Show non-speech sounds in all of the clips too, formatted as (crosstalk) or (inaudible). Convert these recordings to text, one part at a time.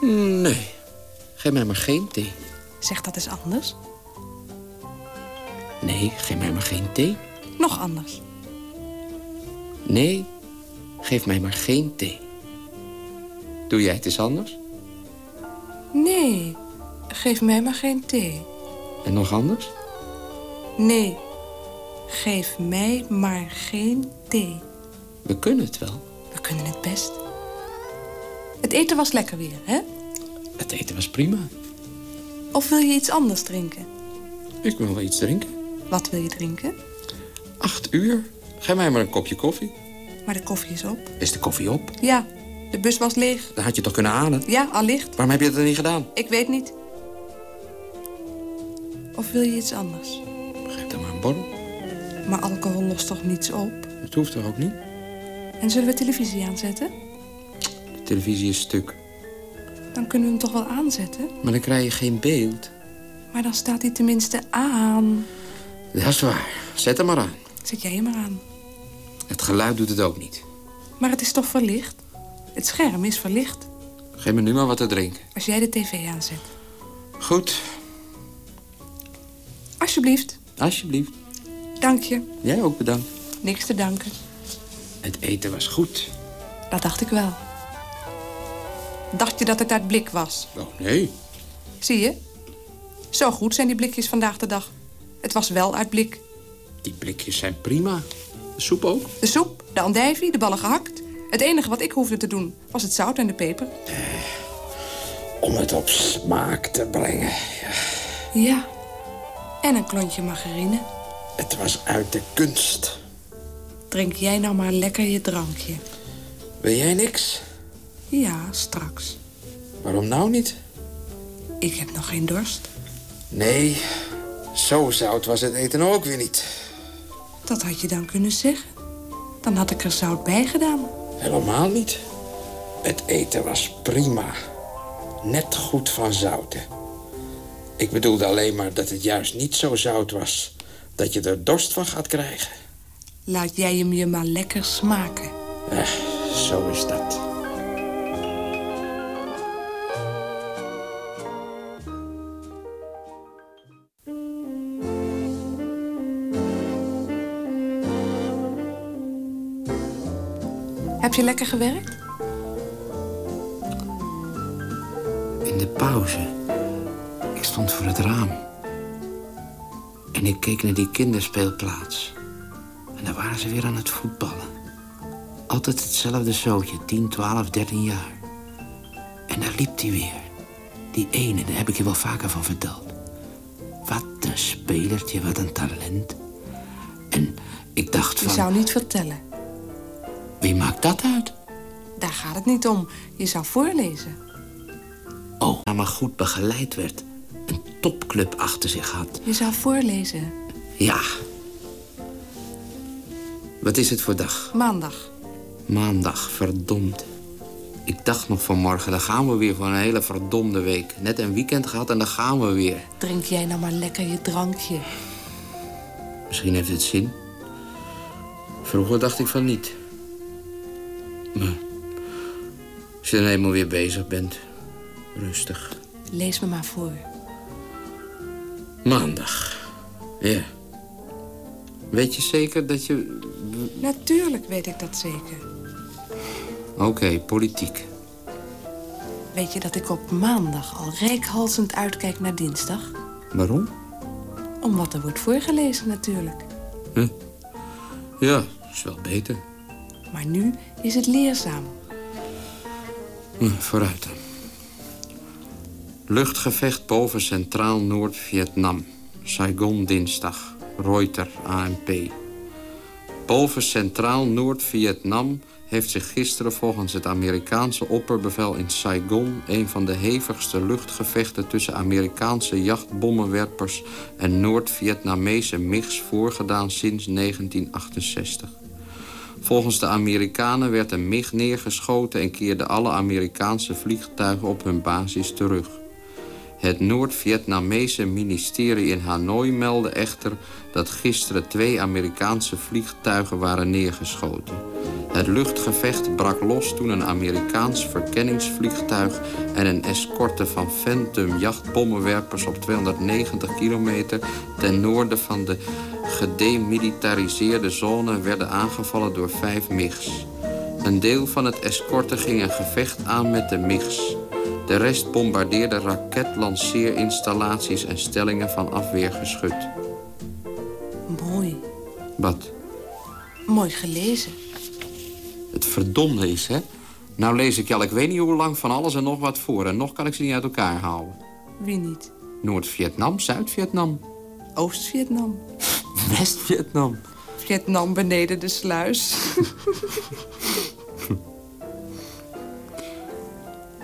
Nee, geef mij maar geen thee. Zeg dat eens anders. Nee, geef mij maar geen thee. Nog anders. Nee, geef mij maar geen thee. Doe jij het eens anders? Nee, geef mij maar geen thee. En nog anders? Nee, geef mij maar geen thee. We kunnen het wel. We kunnen het best. Het eten was lekker weer, hè? Het eten was prima. Of wil je iets anders drinken? Ik wil wel iets drinken. Wat wil je drinken? Acht uur? Geef mij maar een kopje koffie. Maar de koffie is op. Is de koffie op? Ja, de bus was leeg. Dan had je toch kunnen halen? Ja, allicht. Waarom heb je dat dan niet gedaan? Ik weet niet. Of wil je iets anders? Geef dan maar een borrel. Maar alcohol lost toch niets op? Dat hoeft toch ook niet? En zullen we televisie aanzetten? De televisie is stuk. Dan kunnen we hem toch wel aanzetten? Maar dan krijg je geen beeld. Maar dan staat hij tenminste aan. Dat is waar. Zet hem maar aan. Zet jij hem maar aan. Het geluid doet het ook niet. Maar het is toch verlicht? Het scherm is verlicht. Geef me nu maar wat te drinken. Als jij de tv aanzet. Goed, Alsjeblieft. alsjeblieft. Dank je. Jij ook bedankt. Niks te danken. Het eten was goed. Dat dacht ik wel. Dacht je dat het uit blik was? Oh, nee. Zie je? Zo goed zijn die blikjes vandaag de dag. Het was wel uit blik. Die blikjes zijn prima. De soep ook. De soep, de andijvie, de ballen gehakt. Het enige wat ik hoefde te doen was het zout en de peper. Om het op smaak te brengen. Ja. En een klontje margarine. Het was uit de kunst. Drink jij nou maar lekker je drankje. Wil jij niks? Ja, straks. Waarom nou niet? Ik heb nog geen dorst. Nee, zo zout was het eten ook weer niet. Dat had je dan kunnen zeggen. Dan had ik er zout bij gedaan. Helemaal niet. Het eten was prima. Net goed van zouten. Ik bedoelde alleen maar dat het juist niet zo zout was... dat je er dorst van gaat krijgen. Laat jij hem je maar lekker smaken. Eh, zo is dat. Heb je lekker gewerkt? In de pauze. Ik stond voor het raam. En ik keek naar die kinderspeelplaats. En daar waren ze weer aan het voetballen. Altijd hetzelfde zootje, 10, 12, 13 jaar. En daar liep hij weer. Die ene, daar heb ik je wel vaker van verteld. Wat een spelertje, wat een talent. En ik dacht Je van... zou niet vertellen. Wie maakt dat uit? Daar gaat het niet om. Je zou voorlezen. Oh, maar goed begeleid werd. Een topclub achter zich had. Je zou voorlezen. Ja. Wat is het voor dag? Maandag. Maandag, verdomd. Ik dacht nog vanmorgen, dan gaan we weer voor een hele verdomde week. Net een weekend gehad en dan gaan we weer. Drink jij nou maar lekker je drankje. Misschien heeft het zin. Vroeger dacht ik van niet. Maar als je dan eenmaal weer bezig bent, rustig. Lees me maar voor. Maandag. Ja. Weet je zeker dat je... Natuurlijk weet ik dat zeker. Oké, politiek. Weet je dat ik op maandag al reikhalzend uitkijk naar dinsdag? Waarom? Omdat er wordt voorgelezen natuurlijk. Ja, is wel beter. Maar nu is het leerzaam. Hm, vooruit. Luchtgevecht boven Centraal Noord-Vietnam. Saigon dinsdag. Reuter, ANP. Boven Centraal Noord-Vietnam heeft zich gisteren volgens het Amerikaanse opperbevel in Saigon... een van de hevigste luchtgevechten tussen Amerikaanse jachtbommenwerpers... en Noord-Vietnamese MIGs voorgedaan sinds 1968. Volgens de Amerikanen werd een MIG neergeschoten... en keerden alle Amerikaanse vliegtuigen op hun basis terug. Het Noord-Vietnamese ministerie in Hanoi meldde echter... dat gisteren twee Amerikaanse vliegtuigen waren neergeschoten. Het luchtgevecht brak los toen een Amerikaans verkenningsvliegtuig... en een escorte van Phantom jachtbommenwerpers op 290 kilometer... ten noorden van de gedemilitariseerde zone werden aangevallen door vijf MIGs. Een deel van het escorte ging een gevecht aan met de MIGs... De rest bombardeerde raketlanceerinstallaties en stellingen van afweergeschut. Mooi. Wat? Mooi gelezen. Het verdomde is, hè? Nou lees ik je al ik weet niet hoe lang van alles en nog wat voor... en nog kan ik ze niet uit elkaar houden. Wie niet? Noord-Vietnam, Zuid-Vietnam. Oost-Vietnam. West-Vietnam. Vietnam beneden de sluis. (laughs)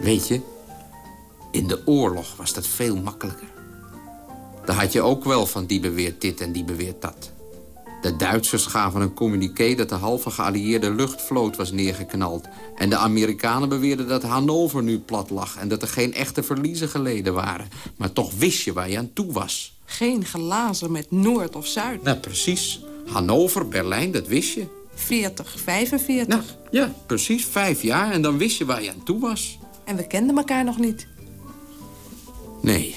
Weet je, in de oorlog was dat veel makkelijker. Daar had je ook wel van die beweert dit en die beweert dat. De Duitsers gaven een communiqué dat de halve geallieerde luchtvloot was neergeknald. En de Amerikanen beweerden dat Hannover nu plat lag... en dat er geen echte verliezen geleden waren. Maar toch wist je waar je aan toe was. Geen glazen met Noord of Zuid. Nou, precies. Hannover, Berlijn, dat wist je. 40, 45. Nou, ja, precies. Vijf jaar en dan wist je waar je aan toe was. En we kenden elkaar nog niet. Nee,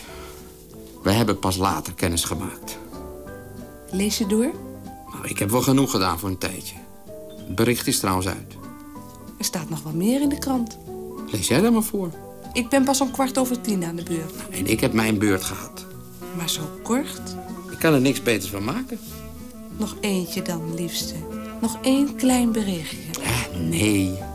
we hebben pas later kennis gemaakt. Lees je door? Nou, ik heb wel genoeg gedaan voor een tijdje. Het bericht is trouwens uit. Er staat nog wel meer in de krant. Lees jij daar maar voor. Ik ben pas om kwart over tien aan de beurt. En ik heb mijn beurt gehad. Maar zo kort. Ik kan er niks beters van maken. Nog eentje dan, liefste. Nog één klein berichtje. Eh, nee.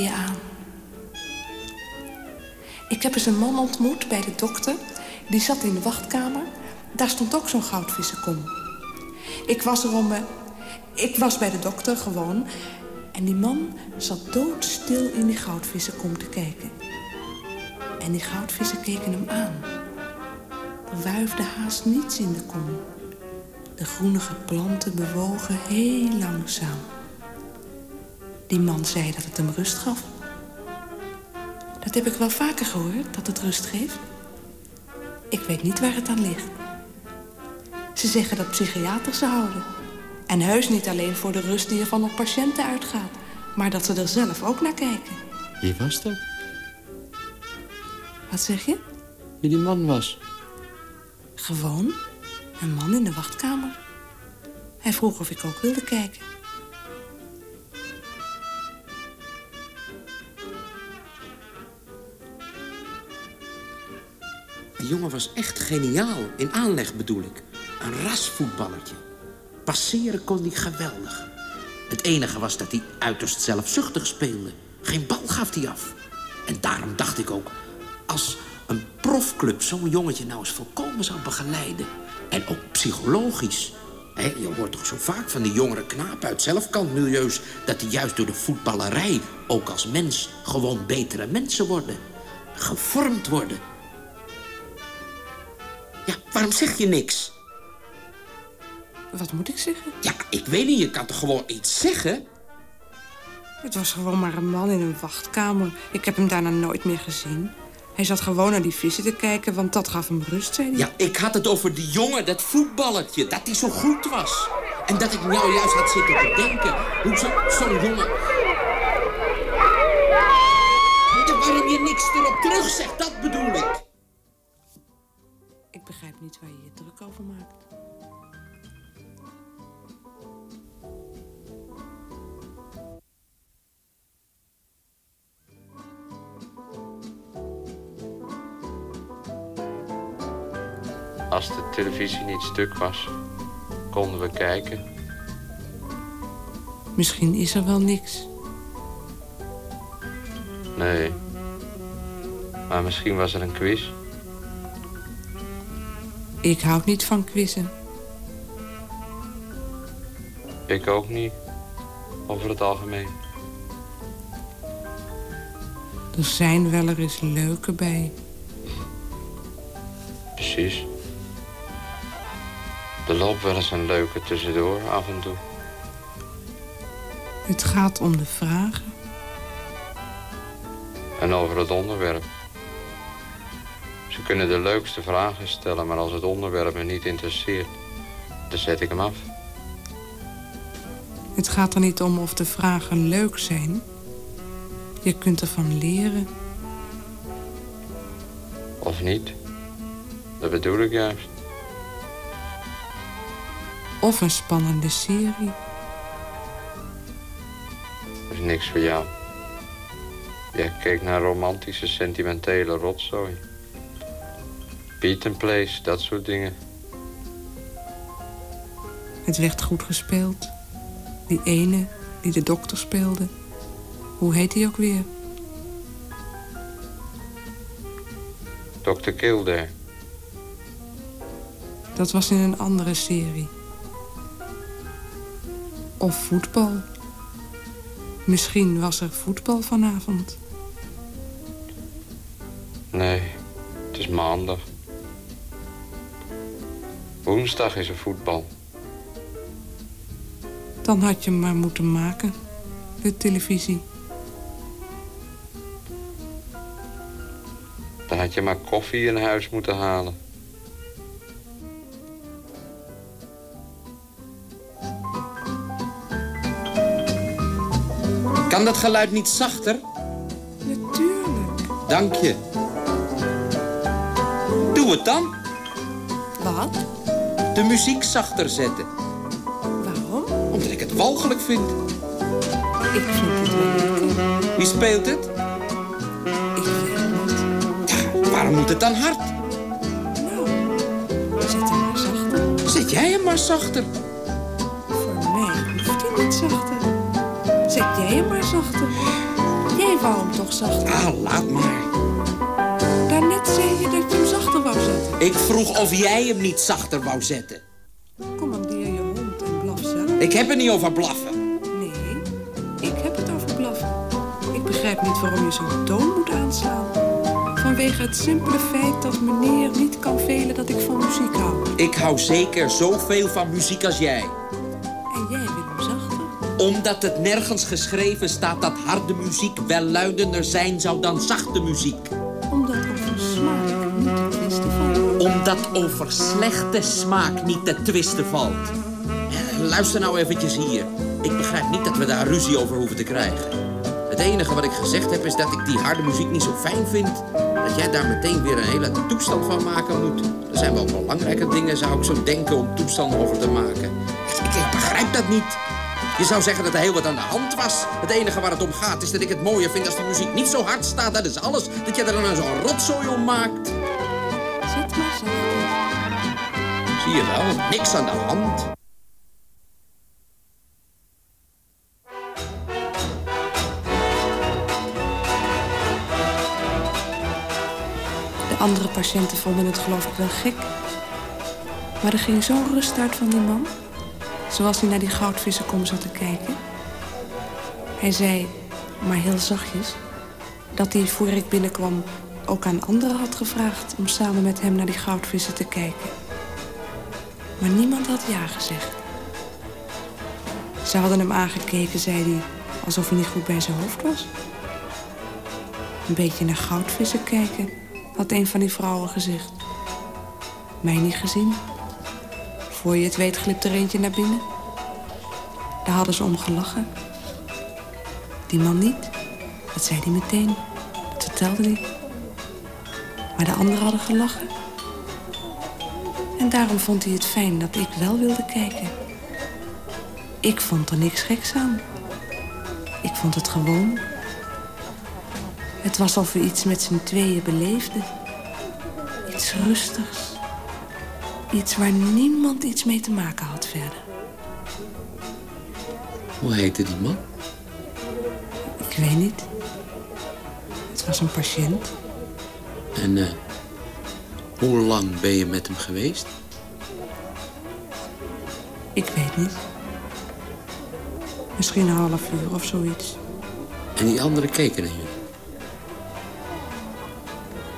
Je aan. Ik heb eens een man ontmoet bij de dokter. Die zat in de wachtkamer. Daar stond ook zo'n goudvissenkom. Ik was er om... eh, Ik was bij de dokter gewoon. En die man zat doodstil in die goudvissenkom te kijken. En die goudvissen keken hem aan. Er wuifde haast niets in de kom. De groenige planten bewogen heel langzaam. Die man zei dat het hem rust gaf. Dat heb ik wel vaker gehoord, dat het rust geeft. Ik weet niet waar het aan ligt. Ze zeggen dat psychiaters ze houden. En heus niet alleen voor de rust die er van op patiënten uitgaat... maar dat ze er zelf ook naar kijken. Wie was dat? Wat zeg je? Wie die man was? Gewoon een man in de wachtkamer. Hij vroeg of ik ook wilde kijken. Jongen was echt geniaal. In aanleg bedoel ik. Een rasvoetballertje. Passeren kon hij geweldig. Het enige was dat hij uiterst zelfzuchtig speelde. Geen bal gaf hij af. En daarom dacht ik ook... als een profclub zo'n jongetje nou eens volkomen zou begeleiden... en ook psychologisch... Je hoort toch zo vaak van die jongere knapen uit zelfkantmilieus... dat die juist door de voetballerij ook als mens gewoon betere mensen worden. Gevormd worden. Ja, waarom zeg je niks? Wat moet ik zeggen? Ja, ik weet niet, je kan toch gewoon iets zeggen? Het was gewoon maar een man in een wachtkamer. Ik heb hem daarna nooit meer gezien. Hij zat gewoon naar die vissen te kijken, want dat gaf hem rust, zei hij. Ja, ik had het over die jongen, dat voetballertje, dat hij zo goed was. En dat ik nou juist had zitten te denken, hoe zo'n jongen... Ja, waarom je niks erop terug zegt, dat bedoel ik. Ik begrijp niet waar je je druk over maakt. Als de televisie niet stuk was, konden we kijken. Misschien is er wel niks. Nee. Maar misschien was er een quiz. Ik houd niet van quizzen. Ik ook niet. Over het algemeen. Er zijn wel er eens leuke bij. Precies. Er loopt wel eens een leuke tussendoor af en toe. Het gaat om de vragen. En over het onderwerp. Ze kunnen de leukste vragen stellen, maar als het onderwerp me niet interesseert, dan zet ik hem af. Het gaat er niet om of de vragen leuk zijn. Je kunt ervan leren. Of niet? Dat bedoel ik juist. Of een spannende serie. Dat is niks voor jou. Jij keek naar romantische, sentimentele rotzooi. Beat and Place, dat soort dingen. Het werd goed gespeeld. Die ene die de dokter speelde. Hoe heet hij ook weer? Dr. Kildare. Dat was in een andere serie. Of voetbal. Misschien was er voetbal vanavond. Nee, het is maandag. Woensdag is er voetbal. Dan had je maar moeten maken, de televisie. Dan had je maar koffie in huis moeten halen. Kan dat geluid niet zachter? Natuurlijk. Dank je. Doe het dan. Wat? De muziek zachter zetten. Waarom? Omdat ik het walgelijk vind. Ik vind het wel. Wie speelt het? Ik weet het. Ja, waarom moet het dan hard? Nou, zet hem maar zachter. Zet jij hem maar zachter. Voor mij hoeft hij niet zachter. Zet jij hem maar zachter. Jij wou hem toch zachter? Ah, laat maar. Ik vroeg of jij hem niet zachter wou zetten. Commandeer je hond en blaf zelf. Ik heb het niet over blaffen. Nee, ik heb het over blaffen. Ik begrijp niet waarom je zo'n toon moet aanslaan. Vanwege het simpele feit dat meneer niet kan velen dat ik van muziek hou. Ik hou zeker zoveel van muziek als jij. En jij wil hem zachter. Omdat het nergens geschreven staat dat harde muziek welluidender zijn zou dan zachte muziek. Omdat over slechte smaak niet te twisten valt. Eh, Luister nou eventjes hier. Ik begrijp niet dat we daar ruzie over hoeven te krijgen. Het enige wat ik gezegd heb is dat ik die harde muziek niet zo fijn vind. Dat jij daar meteen weer een hele toestand van maken moet. Er zijn wel belangrijke dingen, zou ik zo denken, om toestanden over te maken. Ik, begrijp dat niet. Je zou zeggen dat er heel wat aan de hand was. Het enige waar het om gaat is dat ik het mooier vind als die muziek niet zo hard staat. Dat is alles. Dat je er dan zo'n rotzooi om maakt. Je wel, niks aan de hand. De andere patiënten vonden het geloof ik wel gek. Maar er ging zo'n rust uit van die man. Zoals hij naar die goudvissenkom zat te kijken. Hij zei, maar heel zachtjes... dat hij voor ik binnenkwam ook aan anderen had gevraagd... om samen met hem naar die goudvissen te kijken. Maar niemand had ja gezegd. Ze hadden hem aangekeken, zei hij, alsof hij niet goed bij zijn hoofd was. Een beetje naar goudvissen kijken had een van die vrouwen gezegd. Mij niet gezien. Voor je het weet glipt er eentje naar binnen. Daar hadden ze om gelachen. Die man niet. Dat zei hij meteen. Dat vertelde hij. Maar de anderen hadden gelachen. En daarom vond hij het fijn dat ik wel wilde kijken. Ik vond er niks geks aan. Ik vond het gewoon. Het was alsof we iets met z'n tweeën beleefden. Iets rustigs. Iets waar niemand iets mee te maken had verder. Hoe heette die man? Ik weet niet. Het was een patiënt. En uh, hoe lang ben je met hem geweest? Ik weet niet. Misschien een half uur of zoiets. En die anderen keken naar jullie?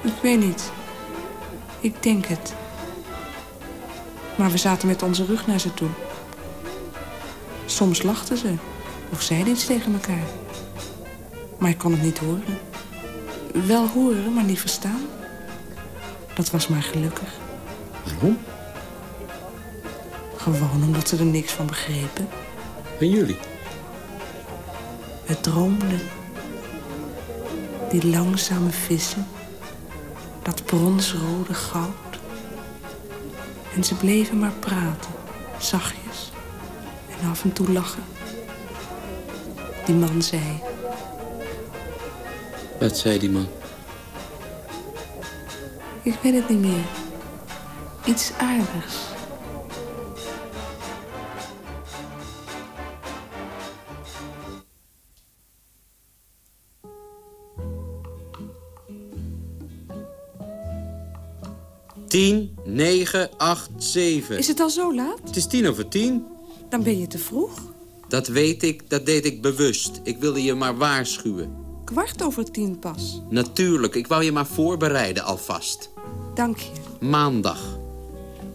Ik weet niet. Ik denk het. Maar we zaten met onze rug naar ze toe. Soms lachten ze. Of zeiden iets tegen elkaar. Maar ik kon het niet horen. Wel horen, maar niet verstaan. Dat was maar gelukkig. Waarom? Gewoon omdat ze er niks van begrepen. En jullie? We droomden. Die langzame vissen. Dat bronsrode goud. En ze bleven maar praten. Zachtjes. En af en toe lachen. Die man zei... Wat zei die man? Ik weet het niet meer. Iets aardigs. Tien, negen, acht, zeven. Is het al zo laat? Het is tien over tien. Dan ben je te vroeg. Dat weet ik, dat deed ik bewust. Ik wilde je maar waarschuwen. Kwart over tien pas. Natuurlijk, ik wou je maar voorbereiden alvast. Dank je. Maandag.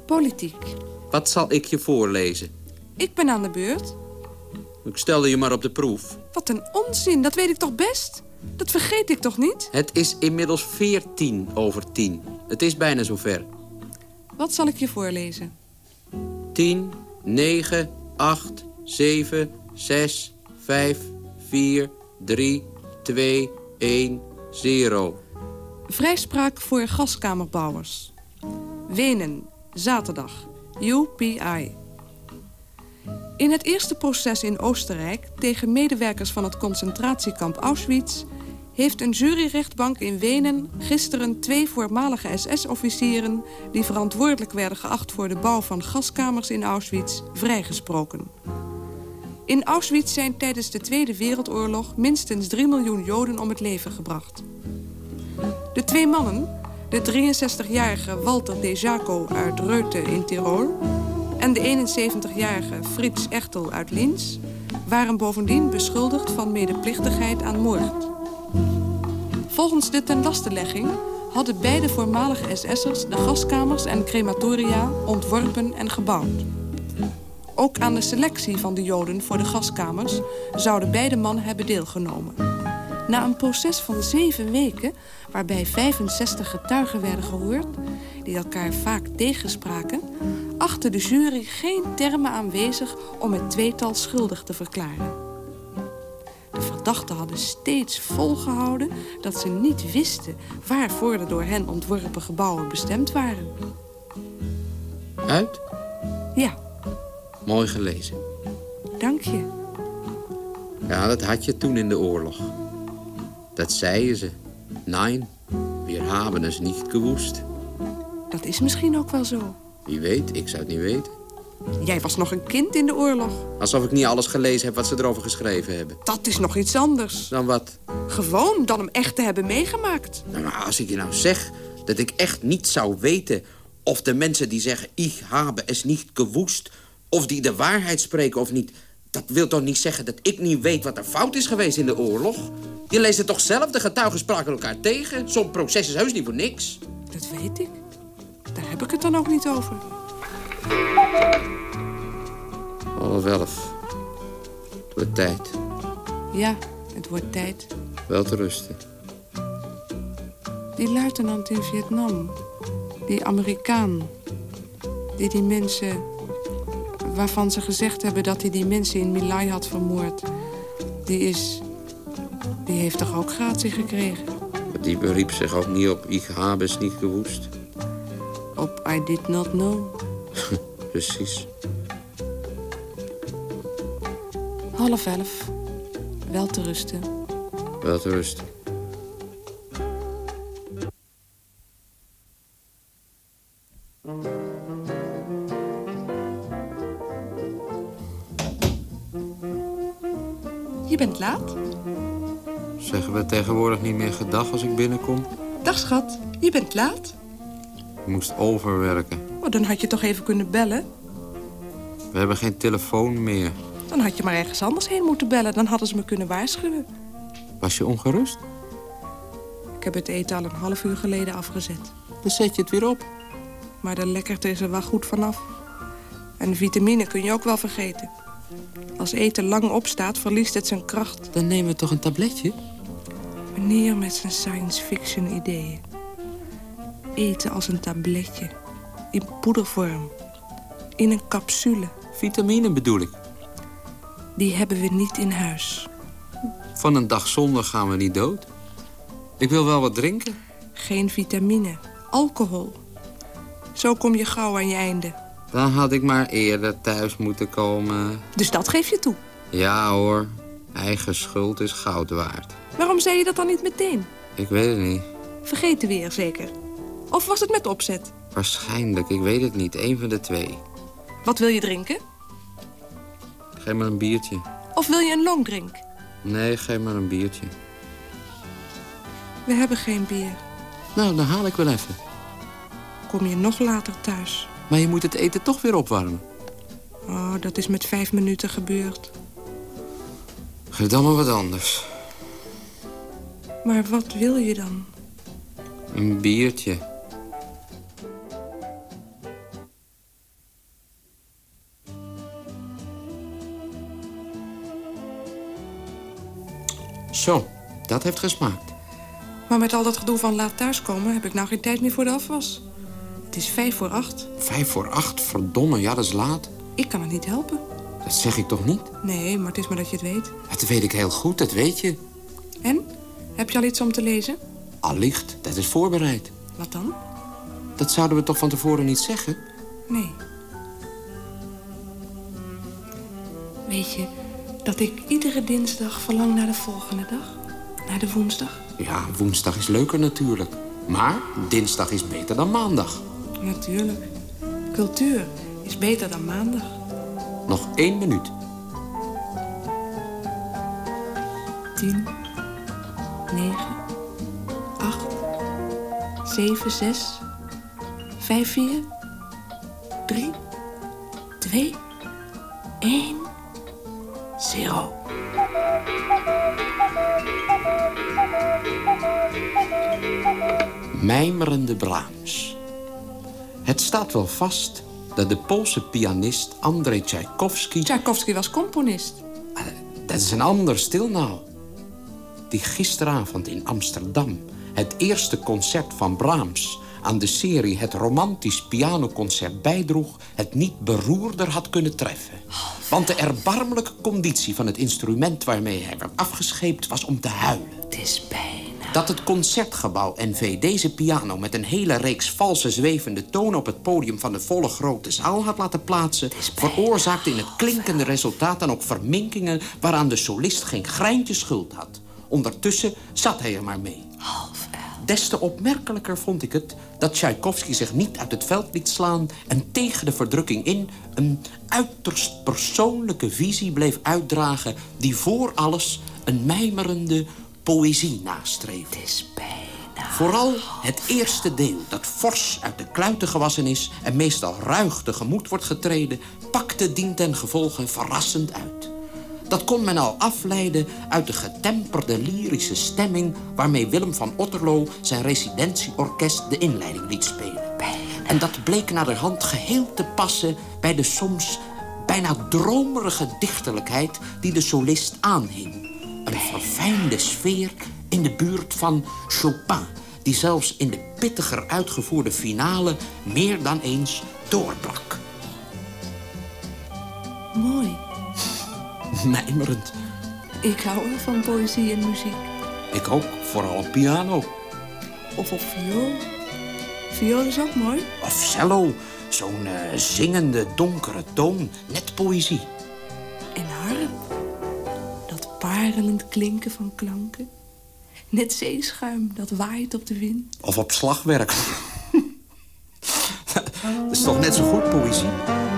Politiek. Wat zal ik je voorlezen? Ik ben aan de beurt. Ik stelde je maar op de proef. Wat een onzin, dat weet ik toch best? Dat vergeet ik toch niet? Het is inmiddels veertien over tien. Het is bijna zover. Wat zal ik je voorlezen? 10, 9, 8, 7, 6, 5, 4, 3, 2, 1, 0. Vrijspraak voor gaskamerbouwers. Wenen, zaterdag. UPI. In het eerste proces in Oostenrijk tegen medewerkers van het concentratiekamp Auschwitz heeft een juryrechtbank in Wenen gisteren twee voormalige SS-officieren... die verantwoordelijk werden geacht voor de bouw van gaskamers in Auschwitz, vrijgesproken. In Auschwitz zijn tijdens de Tweede Wereldoorlog minstens 3 miljoen Joden om het leven gebracht. De twee mannen, de 63-jarige Walter de Jaco uit Reute in Tirol... en de 71-jarige Frits Echtel uit Linz... waren bovendien beschuldigd van medeplichtigheid aan moord... Volgens de tenlastelegging hadden beide voormalige SS'ers de gaskamers en crematoria ontworpen en gebouwd. Ook aan de selectie van de Joden voor de gaskamers zouden beide mannen hebben deelgenomen. Na een proces van zeven weken, waarbij 65 getuigen werden gehoord... die elkaar vaak tegenspraken... achtte de jury geen termen aanwezig om het tweetal schuldig te verklaren. De verdachten hadden steeds volgehouden dat ze niet wisten waarvoor de door hen ontworpen gebouwen bestemd waren. Uit? Ja. Mooi gelezen. Dank je. Ja, dat had je toen in de oorlog. Dat zeiden ze. Nein, wir haben es nicht gewusst. Dat is misschien ook wel zo. Wie weet, ik zou het niet weten. Jij was nog een kind in de oorlog. Alsof ik niet alles gelezen heb wat ze erover geschreven hebben. Dat is nog iets anders. Dan wat? Gewoon dan hem echt te hebben meegemaakt. Nou, maar als ik je nou zeg dat ik echt niet zou weten... of de mensen die zeggen, ik habe es niet gewoest... of die de waarheid spreken of niet... dat wil toch niet zeggen dat ik niet weet wat er fout is geweest in de oorlog? Je leest het toch zelf, de getuigen spraken elkaar tegen. Zo'n proces is heus niet voor niks. Dat weet ik. Daar heb ik het dan ook niet over. Half elf. Het wordt tijd. Ja, het wordt tijd. Wel te rusten. Die luitenant in Vietnam. Die Amerikaan. Die die mensen... waarvan ze gezegd hebben dat hij die mensen in Milai had vermoord. Die is... Die heeft toch ook gratie gekregen? Die beriep zich ook niet op ik habe es niet gewoest. Op I did not know. (laughs) Precies. Half elf. Wel te rusten. Wel te rusten. Bent laat. Zeggen we tegenwoordig niet meer gedag als ik binnenkom? Dag schat, je bent laat. Ik moest overwerken. Oh, dan had je toch even kunnen bellen. We hebben geen telefoon meer. Dan had je maar ergens anders heen moeten bellen. Dan hadden ze me kunnen waarschuwen. Was je ongerust? Ik heb het eten al een half uur geleden afgezet. Dan zet je het weer op. Maar de lekkerte is er wel goed vanaf. En vitamine kun je ook wel vergeten. Als eten lang opstaat, verliest het zijn kracht. Dan nemen we toch een tabletje? Meneer met zijn science fiction ideeën. Eten als een tabletje. In poedervorm. In een capsule. Vitamine bedoel ik. Die hebben we niet in huis. Van een dag zonder gaan we niet dood. Ik wil wel wat drinken. Geen vitamine. Alcohol. Zo kom je gauw aan je einde. Dan had ik maar eerder thuis moeten komen. Dus dat geef je toe. Ja hoor, eigen schuld is goud waard. Waarom zei je dat dan niet meteen? Ik weet het niet. Vergeten weer zeker. Of was het met opzet? Waarschijnlijk, ik weet het niet. Eén van de twee. Wat wil je drinken? Geef maar een biertje. Of wil je een longdrink? Nee, geef maar een biertje. We hebben geen bier. Nou, dan haal ik wel even. Kom je nog later thuis? Maar je moet het eten toch weer opwarmen. Oh, dat is met vijf minuten gebeurd. Maar wat anders. Maar wat wil je dan? Een biertje. Zo, dat heeft gesmaakt. Maar met al dat gedoe van laat thuiskomen... heb ik nou geen tijd meer voor de afwas. Het is vijf voor acht. Vijf voor acht, verdomme, ja, dat is laat. Ik kan het niet helpen. Dat zeg ik toch niet? Nee, maar het is maar dat je het weet. Dat weet ik heel goed, dat weet je. En? Heb je al iets om te lezen? Allicht, dat is voorbereid. Wat dan? Dat zouden we toch van tevoren niet zeggen? Nee. Weet je dat ik iedere dinsdag verlang naar de volgende dag? Naar de woensdag? Ja, woensdag is leuker natuurlijk. Maar dinsdag is beter dan maandag. Natuurlijk. Cultuur is beter dan maandag. Nog één minuut. 10, 9, 8, 7, 6, 5, 4, 3, 2, 1, 0. Mijmerende Brahms. Staat wel vast dat de Poolse pianist Andrei Tchaikovsky... Tchaikovsky was componist. Ah, Dat is een ander stil nou. Die gisteravond in Amsterdam het eerste concert van Brahms... aan de serie Het Romantisch Pianoconcert bijdroeg... het niet beroerder had kunnen treffen. Want de erbarmelijke conditie van het instrument waarmee hij werd afgescheept... was om te huilen. Het is bijna. Dat het Concertgebouw NV deze piano met een hele reeks valse zwevende tonen op het podium van de volle grote zaal had laten plaatsen, veroorzaakte in het klinkende resultaat dan ook verminkingen waaraan de solist geen greintje schuld had. Ondertussen zat hij er maar mee. Des te opmerkelijker vond ik het dat Tchaikovsky zich niet uit het veld liet slaan en tegen de verdrukking in een uiterst persoonlijke visie bleef uitdragen die voor alles een mijmerende poëzie nastreefde. Het is bijna. Vooral het eerste deel, dat fors uit de kluiten gewassen is... en meestal ruig tegemoet wordt getreden... pakte dien ten gevolge verrassend uit. Dat kon men al afleiden uit de getemperde lyrische stemming... waarmee Willem van Otterlo zijn residentieorkest de inleiding liet spelen. En dat bleek naderhand geheel te passen bij de soms bijna dromerige dichterlijkheid... die de solist aanhing. Een verfijnde sfeer in de buurt van Chopin... die zelfs in de pittiger uitgevoerde finale meer dan eens doorbrak. Mooi. (laughs) Mijmerend. Ik hou wel van poëzie en muziek. Ik ook, vooral op piano. Of op viool. Viool is ook mooi. Of cello, zo'n uh, zingende, donkere toon. Net poëzie. En harp. Parelend klinken van klanken. Net zeeschuim dat waait op de wind. Of op slagwerk. dat is toch net zo goed poëzie?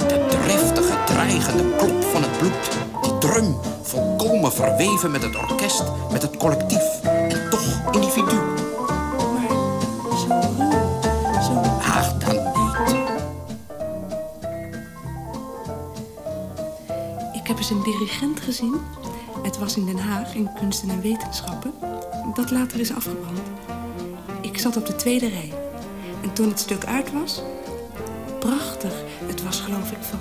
De driftige, dreigende klop van het bloed. Die drum, volkomen verweven met het orkest, met het collectief. En toch individu. Maar zo ruw, zo... Ach, dan niet. Ik heb eens een dirigent gezien. Het was in Den Haag, in kunsten en wetenschappen. Dat later is afgebrand. Ik zat op de tweede rij. En toen het stuk uit was... Prachtig. Het was geloof ik van...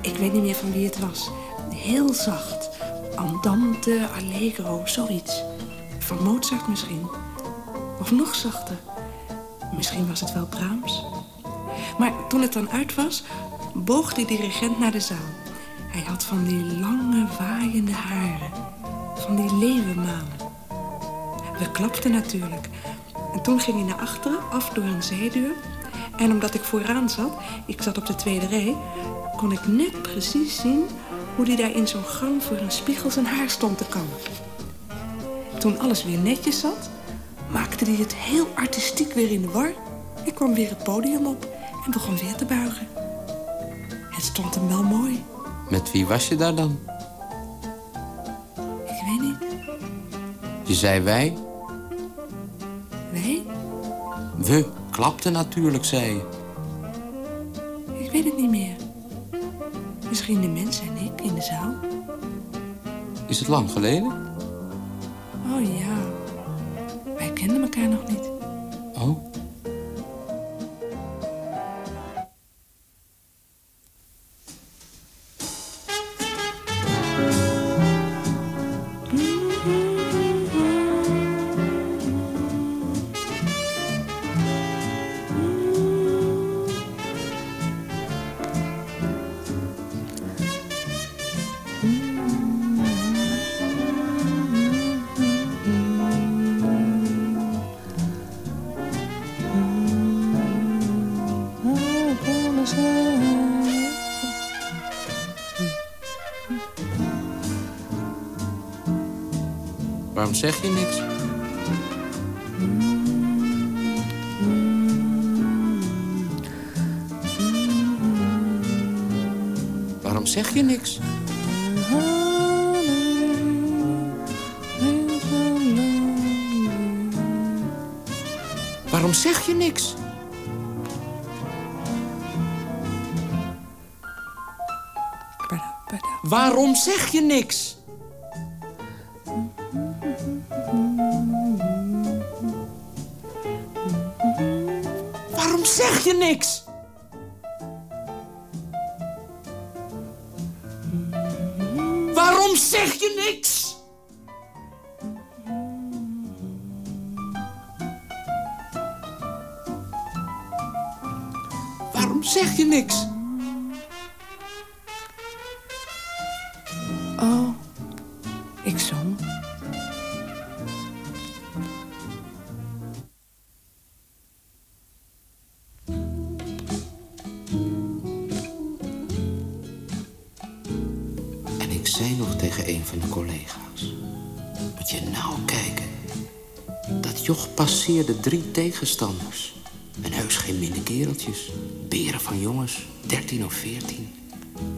Ik weet niet meer van wie het was. Heel zacht. Andante, allegro, zoiets. Van Mozart misschien. Of nog zachter. Misschien was het wel Brahms. Maar toen het dan uit was, boog de dirigent naar de zaal. Hij had van die lange, waaiende haren. Van die leeuwenmanen. We klapten natuurlijk. En toen ging hij naar achteren, af door een zijdeur. En omdat ik vooraan zat, ik zat op de tweede rij... kon ik net precies zien hoe hij daar in zo'n gang voor een spiegel zijn haar stond te kammen. Toen alles weer netjes zat, maakte hij het heel artistiek weer in de war. Ik kwam weer het podium op en begon weer te buigen. Het stond hem wel mooi. Met wie was je daar dan? Ik weet niet. Je zei wij. Wij? We klapten natuurlijk, zei je. Ik weet het niet meer. Misschien de mensen en ik in de zaal. Is het lang geleden? Waarom zeg je niks? Waarom zeg je niks? Waarom zeg je niks? Waarom zeg je niks? Je niks? Passeerde drie tegenstanders. En heus geen minne kereltjes. Beren van jongens, 13 of 14.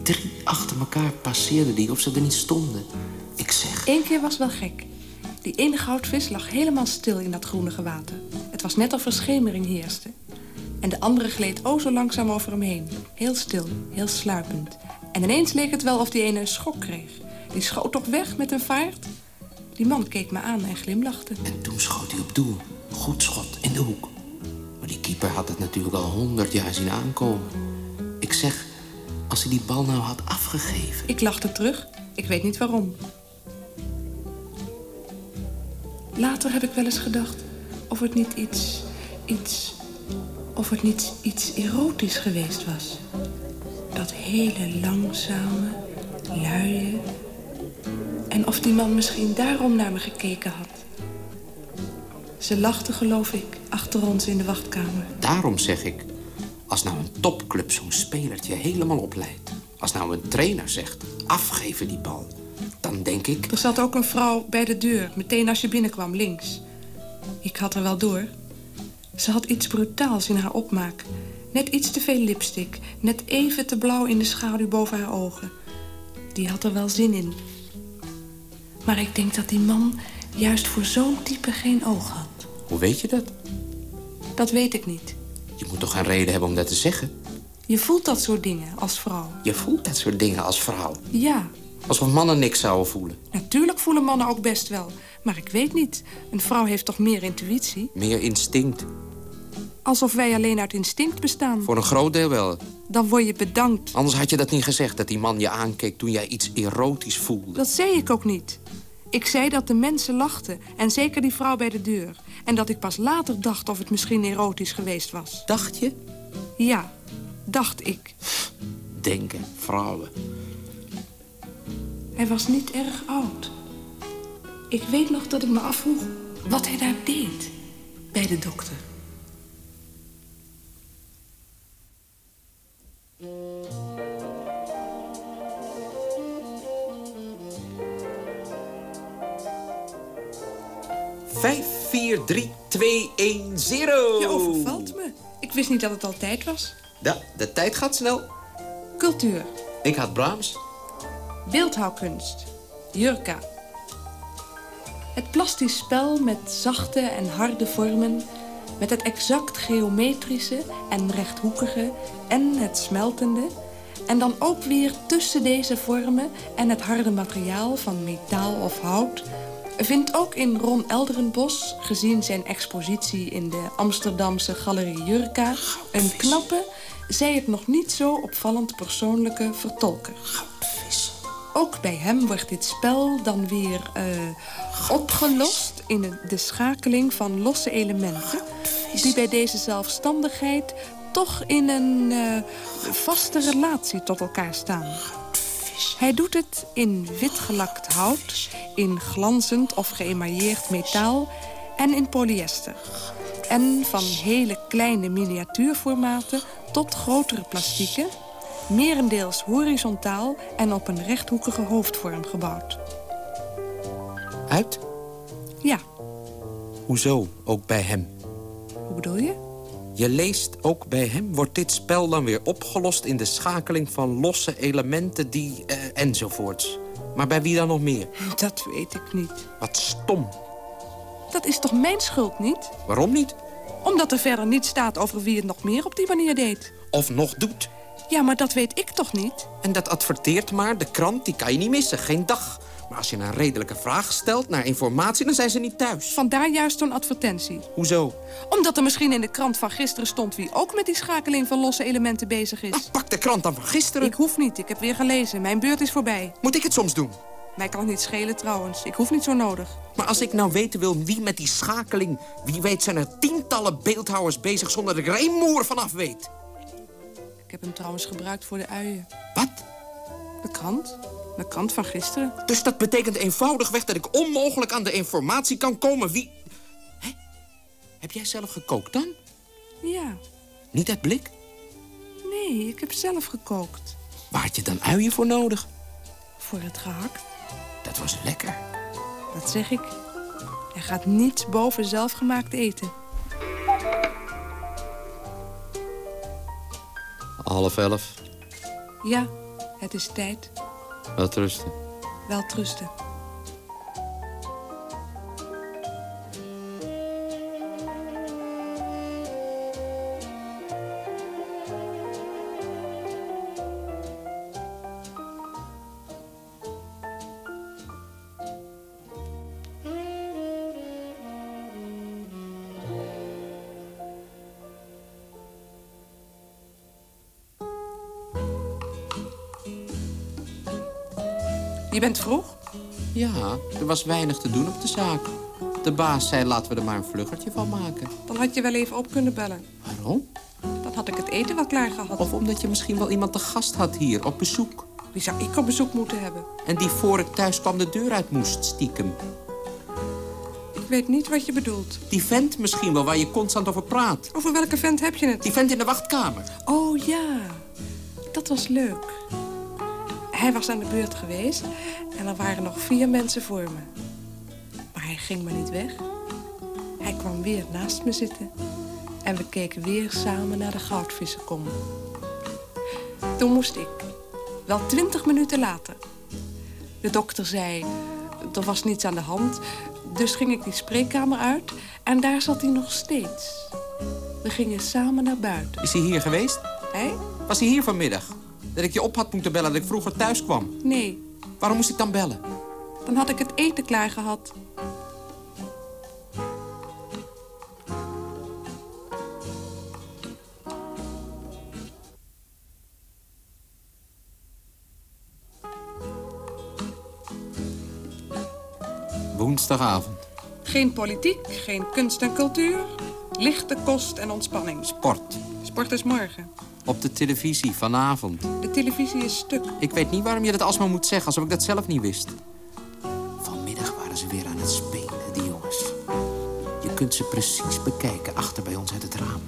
Drie achter elkaar passeerden die of ze er niet stonden. Ik zeg... Eén keer was wel gek. Die ene goudvis lag helemaal stil in dat groenige water. Het was net of er schemering heerste. En de andere gleed o zo langzaam over hem heen. Heel stil, heel sluipend. En ineens leek het wel of die ene een schok kreeg. Die schoot toch weg met een vaart? Die man keek me aan en glimlachte. En toen schoot hij op doel. Goed schot in de hoek. Maar die keeper had het natuurlijk al honderd jaar zien aankomen. Ik zeg, als hij die bal nou had afgegeven... Ik lachte terug. Ik weet niet waarom. Later heb ik wel eens gedacht... of het niet iets, iets, of het niet iets erotisch geweest was. Dat hele langzame, luie. En of die man misschien daarom naar me gekeken had. Ze lachte, geloof ik, achter ons in de wachtkamer. Daarom zeg ik, als nou een topclub zo'n spelertje helemaal opleidt... als nou een trainer zegt, afgeven die bal... dan denk ik... Er zat ook een vrouw bij de deur, meteen als je binnenkwam, links. Ik had er wel door. Ze had iets brutaals in haar opmaak. Net iets te veel lipstick. Net even te blauw in de schaduw boven haar ogen. Die had er wel zin in. Maar ik denk dat die man juist voor zo'n type geen oog had. Hoe weet je dat? Dat weet ik niet. Je moet toch geen reden hebben om dat te zeggen? Je voelt dat soort dingen als vrouw. Je voelt dat soort dingen als vrouw. Ja, Alsof mannen niks zouden voelen. natuurlijk voelen mannen ook best wel. Maar ik weet niet. Een vrouw heeft toch meer intuïtie? Meer instinct. Alsof wij alleen uit instinct bestaan. Voor een groot deel wel. Dan word je bedankt. Anders had je dat niet gezegd, dat die man je aankeek toen jij iets erotisch voelde. Dat zei ik ook niet. Ik zei dat de mensen lachten. En zeker die vrouw bij de deur. En dat ik pas later dacht of het misschien erotisch geweest was. Dacht je? Ja, dacht ik. Denken, vrouwen. Hij was niet erg oud. Ik weet nog dat ik me afvroeg wat hij daar deed bij de dokter. 3, 2, 1, 0. Je overvalt me. Ik wist niet dat het al tijd was. Ja, de tijd gaat snel. Cultuur. Ik had Brahms. Beeldhouwkunst. Jurka. Het plastisch spel met zachte en harde vormen... met het exact geometrische en rechthoekige en het smeltende... en dan ook weer tussen deze vormen en het harde materiaal van metaal of hout vindt ook in Ron Elderenbos, gezien zijn expositie in de Amsterdamse Galerie Jurka... een knappe, zij het nog niet zo opvallend persoonlijke vertolker. Ook bij hem wordt dit spel dan weer eh, opgelost in de, schakeling van losse elementen... die bij deze zelfstandigheid toch in een eh, vaste relatie tot elkaar staan. Hij doet het in witgelakt hout, in glanzend of geëmailleerd metaal en in polyester. En van hele kleine miniatuurformaten tot grotere plastieken, merendeels horizontaal en op een rechthoekige hoofdvorm gebouwd. Uit? Ja, Hoezo, ook bij hem? hoe bedoel je? Je leest ook bij hem wordt dit spel dan weer opgelost... in de schakeling van losse elementen die... eh, enzovoorts. Maar bij wie dan nog meer? Dat weet ik niet. Wat stom. Dat is toch mijn schuld niet? Waarom niet? Omdat er verder niet staat over wie het nog meer op die manier deed. Of nog doet. Ja, maar dat weet ik toch niet? En dat adverteert maar, de krant, die kan je niet missen, geen dag. Als je een redelijke vraag stelt naar informatie, dan zijn ze niet thuis. Vandaar juist zo'n advertentie. Hoezo? Omdat er misschien in de krant van gisteren stond... wie ook met die schakeling van losse elementen bezig is. Pak de krant dan van gisteren. Ik hoef niet, ik heb weer gelezen. Mijn beurt is voorbij. Moet ik het soms doen? Mij kan het niet schelen trouwens. Ik hoef niet zo nodig. Maar als ik nou weten wil wie met die schakeling... wie weet zijn er tientallen beeldhouwers bezig zonder dat ik er één moer van af weet. Ik heb hem trouwens gebruikt voor de uien. Wat? De krant? De krant van gisteren? Dus dat betekent eenvoudigweg dat ik onmogelijk aan de informatie kan komen wie... Hè? Heb jij zelf gekookt dan? Ja. Niet uit blik? Nee, ik heb zelf gekookt. Waar had je dan uien voor nodig? Voor het gehakt. Dat was lekker. Dat zeg ik. Er gaat niets boven zelfgemaakt eten. Half elf. Ja, het is tijd. Wat rusten. Je bent vroeg? Ja, er was weinig te doen op de zaak. De baas zei laten we er maar een vluggertje van maken. Dan had je wel even op kunnen bellen. Waarom? Dan had ik het eten wel klaar gehad. Of omdat je misschien wel iemand te gast had hier, op bezoek. Wie zou ik op bezoek moeten hebben? En die voor ik thuis kwam de deur uit moest, stiekem. Ik weet niet wat je bedoelt. Die vent misschien wel, waar je constant over praat. Over welke vent heb je het? Die vent in de wachtkamer. Oh ja, dat was leuk. Hij was aan de beurt geweest en er waren nog vier mensen voor me. Maar hij ging maar niet weg. Hij kwam weer naast me zitten en we keken weer samen naar de goudvissenkom. Toen moest ik, wel twintig minuten later. De dokter zei, er was niets aan de hand, dus ging ik die spreekkamer uit en daar zat hij nog steeds. We gingen samen naar buiten. Is hij hier geweest? Hij? Was hij hier vanmiddag? Dat ik je op had moeten bellen dat ik vroeger thuis kwam. Nee, Waarom moest ik dan bellen? dan had ik het eten klaar gehad. Woensdagavond. Geen politiek, geen kunst en cultuur. Lichte kost en ontspanning. Sport. Sport is morgen. Op de televisie vanavond. De televisie is stuk. Ik weet niet waarom je dat alsmaar moet zeggen, alsof ik dat zelf niet wist. Vanmiddag waren ze weer aan het spelen, die jongens. Je kunt ze precies bekijken achter bij ons uit het raam.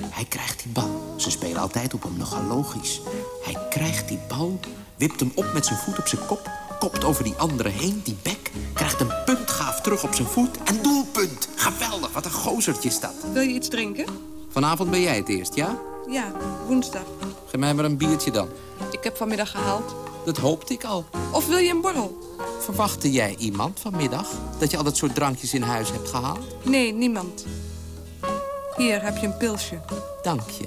Hij krijgt die bal. Ze spelen altijd op hem, nogal logisch. Hij krijgt die bal, wipt hem op met zijn voet op zijn kop... kopt over die andere heen, die bek... krijgt een puntgaaf terug op zijn voet en doelpunt. Geweldig, wat een gozertje is dat. Wil je iets drinken? Vanavond ben jij het eerst, ja? Ja, woensdag. Geef mij maar een biertje dan. Ik heb vanmiddag gehaald. Dat hoopte ik al. Of wil je een borrel? Verwachtte jij iemand vanmiddag? Dat je al dat soort drankjes in huis hebt gehaald? Nee, niemand. Hier heb je een pilsje. Dank je.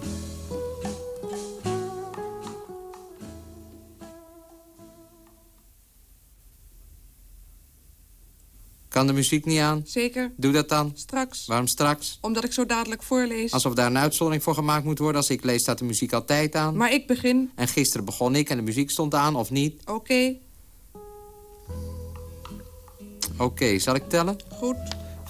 Kan de muziek niet aan? Zeker? Doe dat dan. Straks. Waarom straks? Omdat ik zo dadelijk voorlees. Alsof daar een uitzondering voor gemaakt moet worden. Als ik lees staat de muziek altijd aan. Maar ik begin. En gisteren begon ik en de muziek stond aan, of niet? Oké, Oké, zal ik tellen? goed.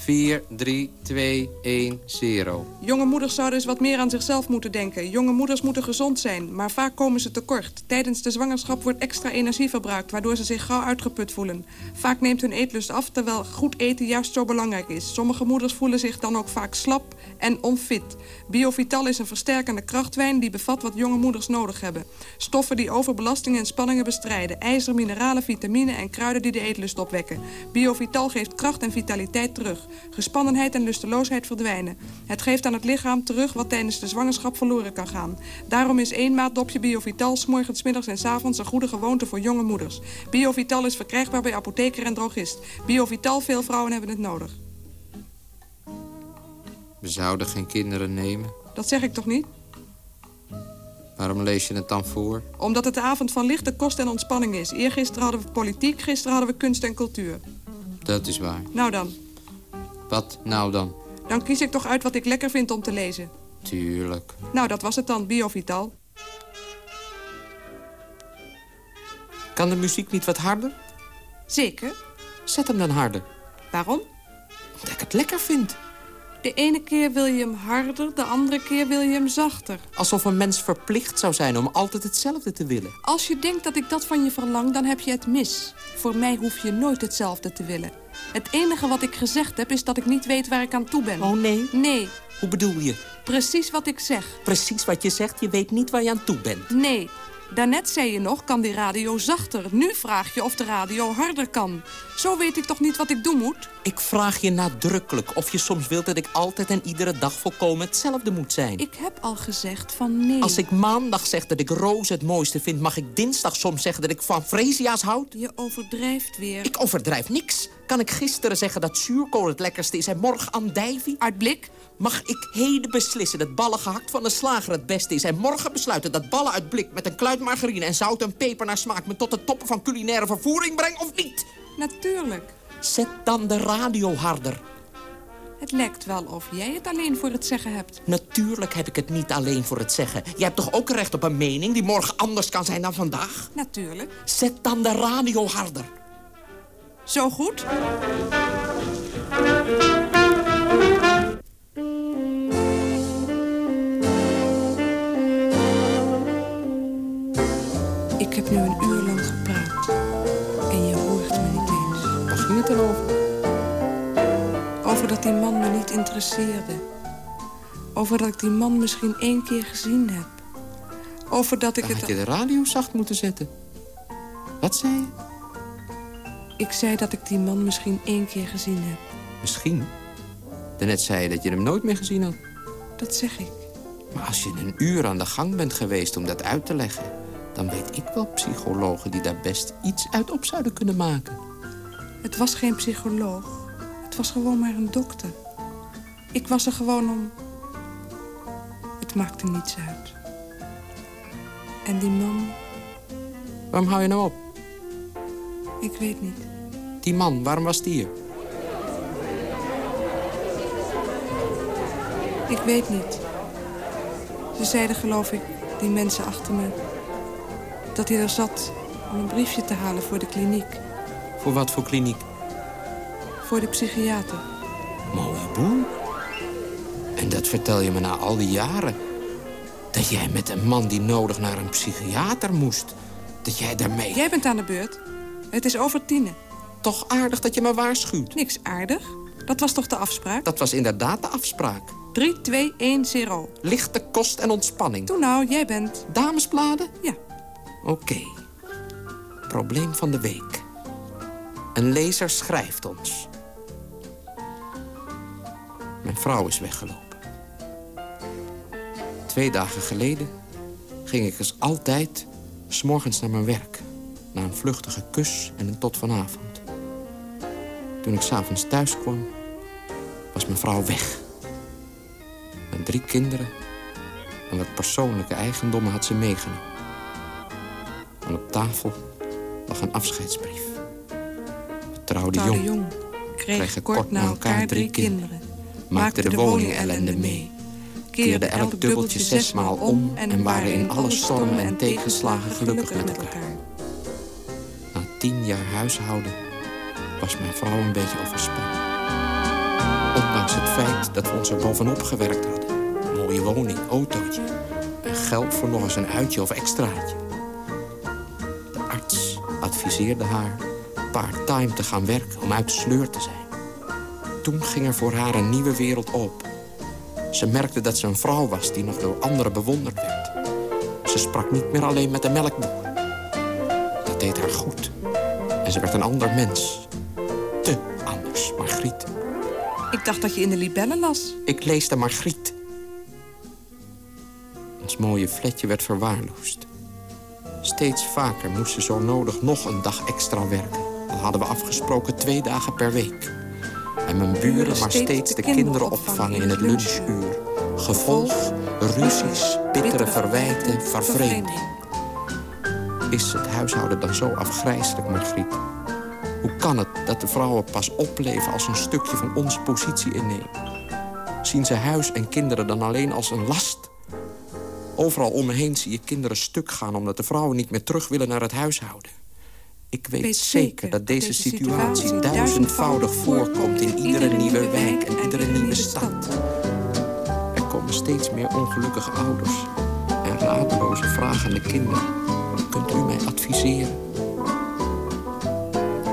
4, 3, 2, 1, 0. Jonge moeders zouden eens wat meer aan zichzelf moeten denken. Jonge moeders moeten gezond zijn, maar vaak komen ze tekort. Tijdens de zwangerschap wordt extra energie verbruikt, waardoor ze zich gauw uitgeput voelen. Vaak neemt hun eetlust af, terwijl goed eten juist zo belangrijk is. Sommige moeders voelen zich dan ook vaak slap en onfit. Biovital is een versterkende krachtwijn die bevat wat jonge moeders nodig hebben. Stoffen die overbelastingen en spanningen bestrijden. IJzer, mineralen, vitamine en kruiden die de eetlust opwekken. Biovital geeft kracht en vitaliteit terug. Gespannenheid en lusteloosheid verdwijnen. Het geeft aan het lichaam terug wat tijdens de zwangerschap verloren kan gaan. Daarom is één maat dopje Biovital 's morgens, 's middags en avonds een goede gewoonte voor jonge moeders. Biovital is verkrijgbaar bij apotheker en drogist. Biovital, veel vrouwen hebben het nodig. We zouden geen kinderen nemen. Dat zeg ik toch niet? Waarom lees je het dan voor? Omdat het de avond van lichte kost en ontspanning is. Eergisteren hadden we politiek, gisteren hadden we kunst en cultuur. Dat is waar. Nou dan, Wat nou dan? dan kies ik toch uit wat ik lekker vind om te lezen. Tuurlijk. Nou, dat was het dan, Biovital. Kan de muziek niet wat harder? Zeker. Zet hem dan harder. Waarom? Omdat ik het lekker vind. De ene keer wil je hem harder, de andere keer wil je hem zachter. Alsof een mens verplicht zou zijn om altijd hetzelfde te willen. Als je denkt dat ik dat van je verlang, dan heb je het mis. Voor mij hoef je nooit hetzelfde te willen. Het enige wat ik gezegd heb, is dat ik niet weet waar ik aan toe ben. Oh nee? Nee, Hoe bedoel je? precies wat ik zeg. Precies wat je zegt, je weet niet waar je aan toe bent. Nee. Daarnet zei je nog, kan die radio zachter. Nu vraag je of de radio harder kan. Zo weet ik toch niet wat ik doen moet? Ik vraag je nadrukkelijk of je soms wilt dat ik altijd en iedere dag volkomen hetzelfde moet zijn. Ik heb al gezegd van nee. Als ik maandag zeg dat ik roze het mooiste vind... mag ik dinsdag soms zeggen dat ik van freesia's houd? Je overdrijft weer. Ik overdrijf niks. Kan ik gisteren zeggen dat zuurkool het lekkerste is... en morgen andijvie? Uit blik? Mag ik heden beslissen dat ballen gehakt van de slager het beste is... en morgen besluiten dat ballen uit blik met een kluit margarine... en zout en peper naar smaak me tot de toppen van culinaire vervoering brengen of niet? Natuurlijk. Zet dan de radio harder. Het lijkt wel of jij het alleen voor het zeggen hebt. Natuurlijk heb ik het niet alleen voor het zeggen. Je hebt toch ook recht op een mening die morgen anders kan zijn dan vandaag? Natuurlijk. Zet dan de radio harder. Zo goed? Ik heb nu een uur lang gepraat. En je hoort me niet eens. Wat ging het erover. over? Dat die man me niet interesseerde. Over dat ik die man misschien één keer gezien heb. Over dat ik dan het... Had je de radio zacht moeten zetten? Wat zei je? Ik zei dat ik die man misschien één keer gezien heb. Misschien. Daarnet zei je dat je hem nooit meer gezien had. Dat zeg ik. Maar als je een uur aan de gang bent geweest om dat uit te leggen... dan weet ik wel psychologen die daar best iets uit op zouden kunnen maken. Het was geen psycholoog. Het was gewoon maar een dokter. Ik was er gewoon om... Het maakte niets uit. En die man, Waarom hou je nou op? Ik weet niet. Die man, waarom was die hier? Ik weet niet. Ze zeiden, geloof ik, die mensen achter me... dat hij er zat om een briefje te halen voor de kliniek. Voor wat voor kliniek? Voor de psychiater. Mooie boel. En dat vertel je me na al die jaren. Dat jij met een man die nodig naar een psychiater moest... dat jij daarmee... Jij bent aan de beurt. Het is over tienen. Toch aardig dat je me waarschuwt. Niks aardig. Dat was toch de afspraak? Dat was inderdaad de afspraak. 3, 2, 1, 0. Lichte kost en ontspanning. Toen nou, jij bent... Damesbladen? Ja, Oké. Probleem van de week. Een lezer schrijft ons. Mijn vrouw is weggelopen. Twee dagen geleden ging ik als altijd... s'morgens naar mijn werk. Na een vluchtige kus en een tot vanavond. Toen ik s'avonds thuis kwam, was mijn vrouw weg. Mijn drie kinderen en wat persoonlijke eigendommen had ze meegenomen. En op tafel lag een afscheidsbrief. We trouwden trouwde jong, jong. Kregen kort na elkaar drie kinderen. maakten de woningellende mee. Keerden elk dubbeltje zesmaal om... en waren in alle stormen en tegenslagen gelukkig met elkaar. Tien jaar huishouden was mijn vrouw een beetje overspannen. Ondanks het feit dat we ons er bovenop gewerkt hadden. Mooie woning, autootje. En geld voor nog eens een uitje of extraatje. De arts adviseerde haar part-time te gaan werken om uit de sleur te zijn. Toen ging er voor haar een nieuwe wereld op. Ze merkte dat ze een vrouw was die nog door anderen bewonderd werd. Ze sprak niet meer alleen met de melkboer. Dat deed haar goed. Ze werd een ander mens. Te anders, Margriet. Ik dacht dat je in de libellen las. Ik leesde Margriet. Ons mooie flatje werd verwaarloosd. Steeds vaker moest ze zo nodig nog een dag extra werken. Al hadden we afgesproken twee dagen per week. En mijn buren maar steeds de kinderen opvangen in het lunchuur. Gevolg, ruzies, bittere verwijten, vervreemding. Is het huishouden dan zo afgrijselijk, Margriet? Hoe kan het dat de vrouwen pas opleven als een stukje van onze positie innemen? Zien ze huis en kinderen dan alleen als een last? Overal om me heen zie je kinderen stuk gaan... omdat de vrouwen niet meer terug willen naar het huishouden. Ik weet, Weet zeker dat deze deze situatie situatie duizendvoudig voorkomt... in iedere nieuwe wijk en iedere nieuwe stad. stad. Er komen steeds meer ongelukkige ouders... en radeloze vragende kinderen. U mij adviseren?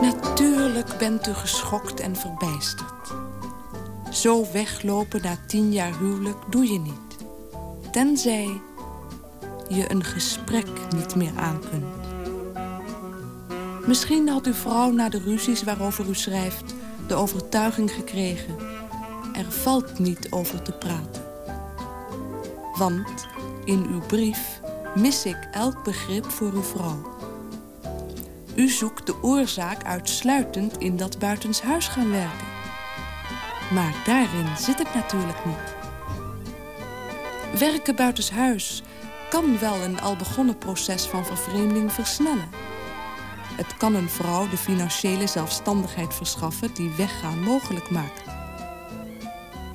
Natuurlijk bent u geschokt en verbijsterd. Zo weglopen na tien jaar huwelijk doe je niet. Tenzij je een gesprek niet meer aan kunt. Misschien had uw vrouw na de ruzies waarover u schrijft... de overtuiging gekregen... er valt niet over te praten. Want in uw brief mis ik elk begrip voor uw vrouw. U zoekt de oorzaak uitsluitend in dat buitenshuis gaan werken. Maar daarin zit het natuurlijk niet. Werken buitenshuis kan wel een al begonnen proces van vervreemding versnellen. Het kan een vrouw de financiële zelfstandigheid verschaffen die weggaan mogelijk maakt.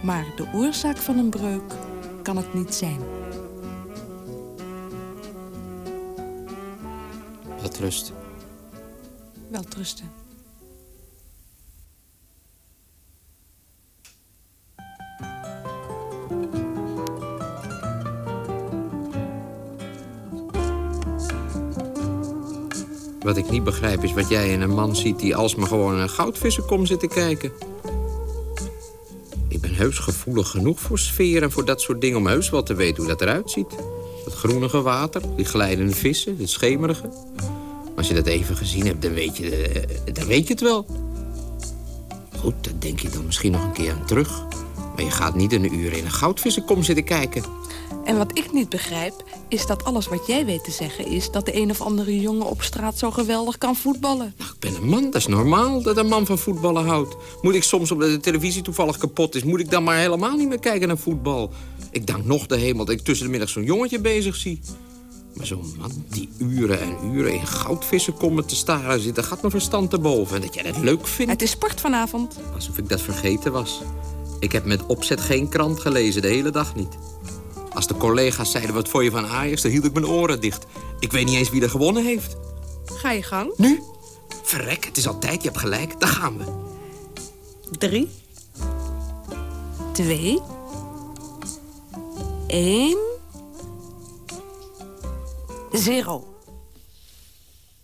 Maar de oorzaak van een breuk kan het niet zijn. Wat rust. Welterusten. Wat ik niet begrijp is wat jij in een man ziet... die alsmaar gewoon een goudvissenkom zit te kijken. Ik ben heus gevoelig genoeg voor sfeer en voor dat soort dingen... om heus wel te weten hoe dat eruit ziet. Het groenige water, die glijdende vissen, het schemerige. Als je dat even gezien hebt, dan weet je, eh, dan weet je het wel. Goed, daar denk je dan misschien nog een keer aan terug. Maar je gaat niet een uur in een goudvissenkom zitten kijken. En wat ik niet begrijp, is dat alles wat jij weet te zeggen is... dat de een of andere jongen op straat zo geweldig kan voetballen. Nou, ik ben een man, dat is normaal dat een man van voetballen houdt. Moet ik soms, omdat de televisie toevallig kapot is... moet ik dan maar helemaal niet meer kijken naar voetbal? Ik dank nog de hemel dat ik tussen de middag zo'n jongetje bezig zie. Maar zo'n man die uren en uren in goudvissen komen te staren zit... gaat mijn verstand te boven. En dat jij dat leuk vindt. Het is sport vanavond. Alsof ik dat vergeten was. Ik heb met opzet geen krant gelezen, de hele dag niet. Als de collega's zeiden wat voor je van Ajax, dan hield ik mijn oren dicht. Ik weet niet eens wie er gewonnen heeft. Ga je gang. Nu? Verrek, het is al tijd, je hebt gelijk. Daar gaan we. Drie. Twee. Eén. Zero.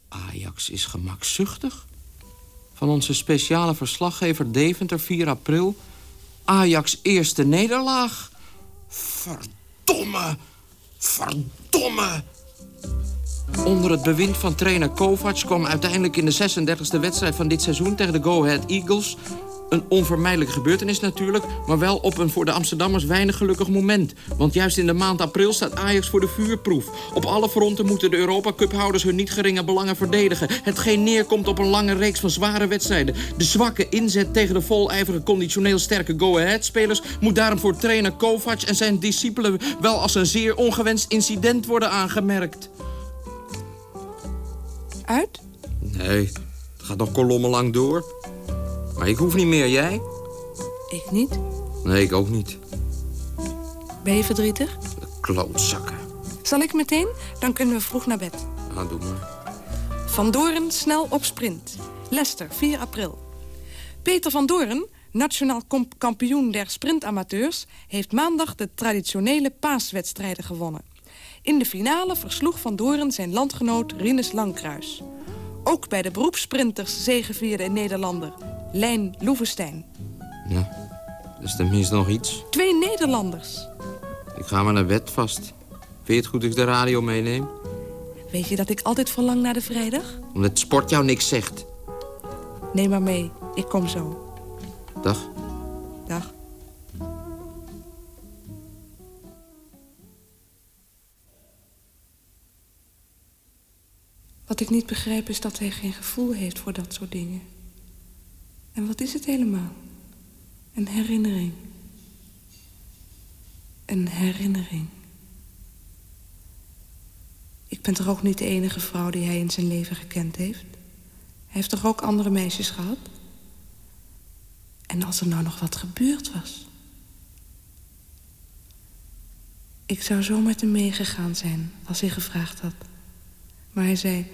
Ajax is gemakzuchtig. Van onze speciale verslaggever Deventer, 4 april. Ajax eerste nederlaag. Verdomme! Verdomme! Onder het bewind van trainer Kovac kwam uiteindelijk in de 36e wedstrijd van dit seizoen tegen de Go Ahead Eagles een onvermijdelijke gebeurtenis natuurlijk... maar wel op een voor de Amsterdammers weinig gelukkig moment. Want juist in de maand april staat Ajax voor de vuurproef. Op alle fronten moeten de Europa Cup-houders hun niet geringe belangen verdedigen. Hetgeen neerkomt op een lange reeks van zware wedstrijden. De zwakke inzet tegen de volijverige conditioneel sterke go-ahead-spelers... moet daarom voor trainer Kovac en zijn discipelen... wel als een zeer ongewenst incident worden aangemerkt. Uit? Nee, het gaat nog kolommenlang door. Maar ik hoef niet meer, jij? Ik niet. Nee, ik ook niet. Ben je verdrietig? Klootzakken. Zal ik meteen? Dan kunnen we vroeg naar bed. Nou, doe maar. Van Doren snel op sprint. Leicester, 4 april. Peter van Doren, nationaal kampioen der sprintamateurs... heeft maandag de traditionele paaswedstrijden gewonnen. In de finale versloeg Van Doren zijn landgenoot Rinus Langkruis. Ook bij de beroepssprinters zegevierde een Nederlander, Lijn Loevestein. Ja, dat is tenminste nog iets. Twee Nederlanders. Ik ga maar naar bed vast. Vind je het goed dat ik de radio meeneem? Weet je dat ik altijd verlang naar de vrijdag? Omdat sport jou niks zegt. Neem maar mee, ik kom zo. Dag. Dag. Wat ik niet begrijp is dat hij geen gevoel heeft voor dat soort dingen. En wat is het helemaal? Een herinnering. Een herinnering. Ik ben toch ook niet de enige vrouw die hij in zijn leven gekend heeft? Hij heeft toch ook andere meisjes gehad? En als er nou nog wat gebeurd was? Ik zou zo met hem meegegaan zijn als hij gevraagd had. Maar hij zei...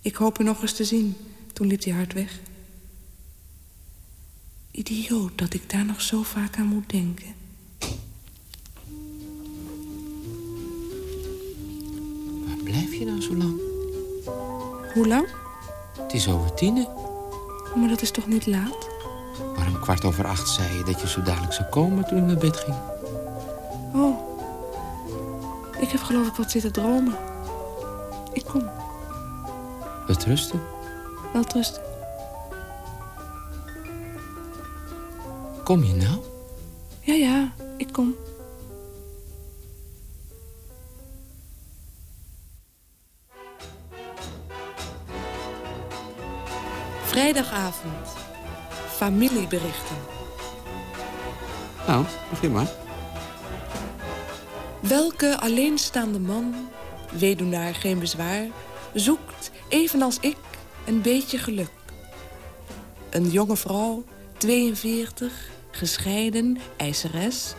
Ik hoop u nog eens te zien. Toen liep hij hard weg. Idioot dat ik daar nog zo vaak aan moet denken. Waar blijf je nou zo lang? Hoe lang? Het is over tien. Maar dat is toch niet laat? Maar om kwart over acht zei je dat je zo dadelijk zou komen toen ik naar bed ging. Oh. Ik heb geloof ik wat zitten dromen. Ik kom. Wat rusten? Wel rusten. Kom je nou? Ja, ja, ik kom. Vrijdagavond. Familieberichten. Nou, begin maar. Welke alleenstaande man, weduwnaar geen bezwaar... zoekt, evenals ik, een beetje geluk? Een jonge vrouw, 42, gescheiden, eiseres...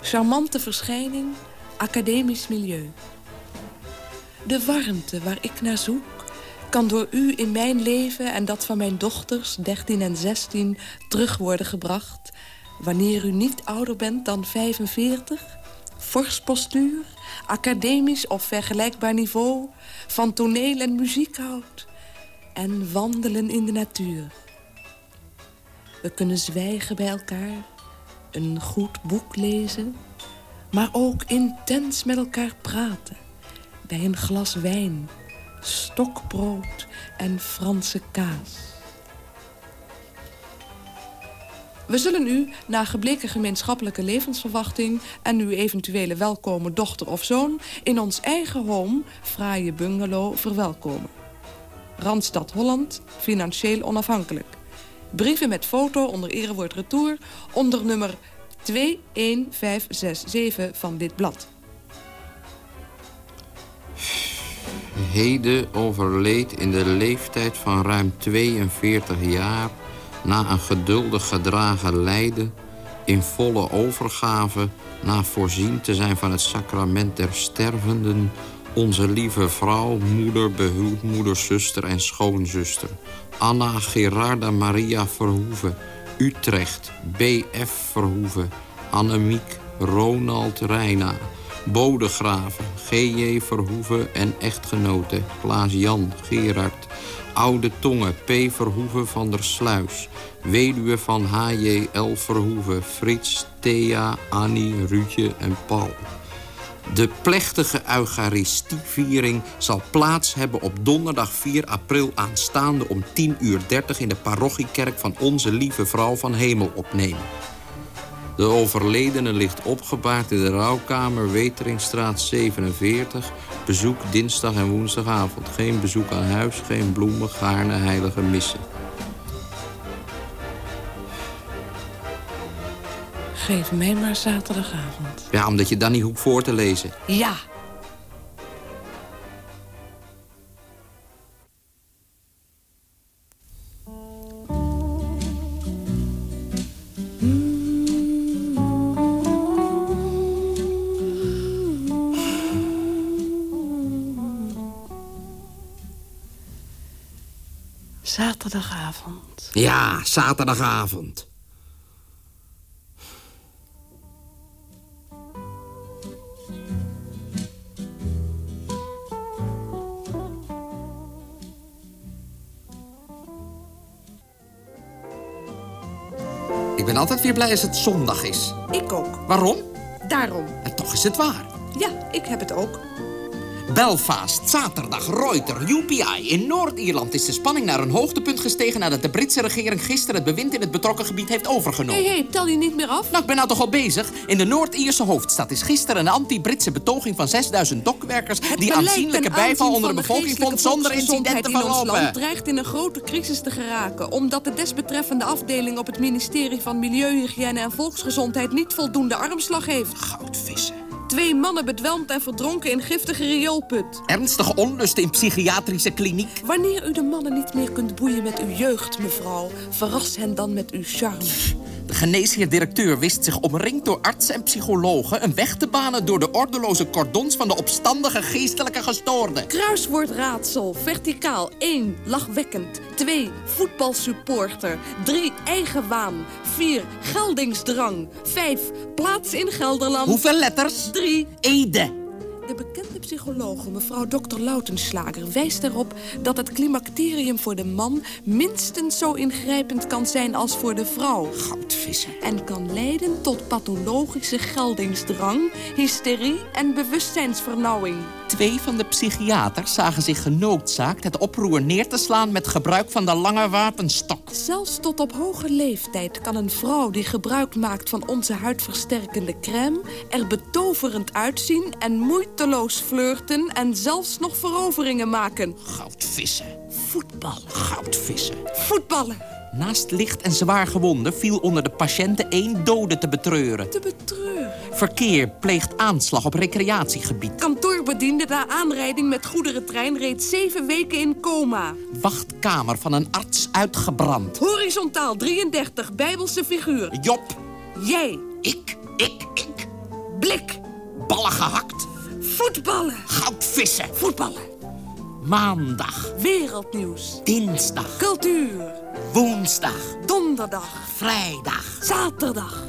charmante verschijning, academisch milieu. De warmte waar ik naar zoek... kan door u in mijn leven en dat van mijn dochters, 13 en 16... terug worden gebracht... wanneer u niet ouder bent dan 45 fors postuur, academisch of vergelijkbaar niveau... van toneel en muziek houdt en wandelen in de natuur. We kunnen zwijgen bij elkaar, een goed boek lezen, maar ook intens met elkaar praten. Bij een glas wijn, stokbrood en Franse kaas. We zullen u, na gebleken gemeenschappelijke levensverwachting... en uw eventuele welkome dochter of zoon... in ons eigen home, fraaie bungalow, verwelkomen. Randstad Holland, financieel onafhankelijk. Brieven met foto onder erewoord retour... onder nummer 21567 van dit blad. Heden overleed in de leeftijd van ruim 42 jaar na een geduldig gedragen lijden... in volle overgave, na voorzien te zijn van het sacrament der stervenden... onze lieve vrouw, moeder, behuwdmoeder, zuster en schoonzuster... Anna Gerarda Maria Verhoeven, Utrecht, B.F. Verhoeven... Annemiek Ronald Reina, Bodegraven, G.J. Verhoeven en echtgenote Klaas-Jan Gerard... Oude Tongen, P. Verhoeven van der Sluis. Weduwe van H.J.L. Verhoeven, Frits, Thea, Annie, Ruudje en Paul. De plechtige Eucharistieviering zal plaats hebben op donderdag 4 april aanstaande om 10 uur 30 in de parochiekerk van Onze Lieve Vrouw van Hemel opnemen. De overledene ligt opgebaard in de rouwkamer Weteringstraat 47. Bezoek dinsdag en woensdagavond. Geen bezoek aan huis, geen bloemen, gaarne, heilige missen. Geef mij maar zaterdagavond. Ja, omdat je dan niet hoeft voor te lezen. Ja. Zaterdagavond. Ja, zaterdagavond. Blij als het zondag is. Ik ook. Waarom? Daarom. En toch is het waar. Ja, ik heb het ook. Belfast, zaterdag, Reuters, UPI. In Noord-Ierland is de spanning naar een hoogtepunt gestegen... nadat de Britse regering gisteren het bewind in het betrokken gebied heeft overgenomen. Hé, hey, hey, tel je niet meer af? Nou, ik ben nou toch al bezig. In de Noord-Ierse hoofdstad is gisteren een anti-Britse betoging van 6000 dokwerkers... die aanzienlijke bijval onder de bevolking vond zonder incidenten in ons land dreigt in een grote crisis te geraken... omdat de desbetreffende afdeling op het ministerie van Milieuhygiëne en Volksgezondheid... niet voldoende armslag heeft. Goudvissen. Twee mannen bedwelmd en verdronken in giftige rioolput. Ernstige onlusten in psychiatrische kliniek. Wanneer u de mannen niet meer kunt boeien met uw jeugd, mevrouw... verras hen dan met uw charme. De geneesheer-directeur wist zich omringd door artsen en psychologen... een weg te banen door de ordeloze cordons van de opstandige geestelijke gestoorden. Kruiswoordraadsel, verticaal. 1. Lachwekkend. 2. Voetbalsupporter. 3. Eigenwaan. 4. Geldingsdrang. 5. Plaats in Gelderland. Hoeveel letters? 3. Ede. De bekende psychologe mevrouw Dr. Lautenslager wijst erop dat het climacterium voor de man minstens zo ingrijpend kan zijn als voor de vrouw. En kan leiden tot pathologische geldingsdrang, hysterie en bewustzijnsvernauwing. Twee van de psychiaters zagen zich genoodzaakt het oproer neer te slaan met gebruik van de lange wapenstok. Zelfs tot op hoge leeftijd kan een vrouw die gebruik maakt van onze huidversterkende crème er betoverend uitzien en moeiteloos flirten en zelfs nog veroveringen maken. Goudvissen. Voetbal. Goudvissen. Voetballen. Naast licht en zwaar gewonden viel onder de patiënten één dode te betreuren. Te betreuren. Verkeer pleegt aanslag op recreatiegebied. Kantoorbediende na aanrijding met goederentrein reed zeven weken in coma. Wachtkamer van een arts uitgebrand. Horizontaal 33, bijbelse figuur. Job. Jij. Ik, ik, ik. Blik. Ballen gehakt. Voetballen. Goudvissen. Voetballen. Maandag. Wereldnieuws. Dinsdag. Cultuur. Woensdag. Donderdag. Vrijdag. Zaterdag.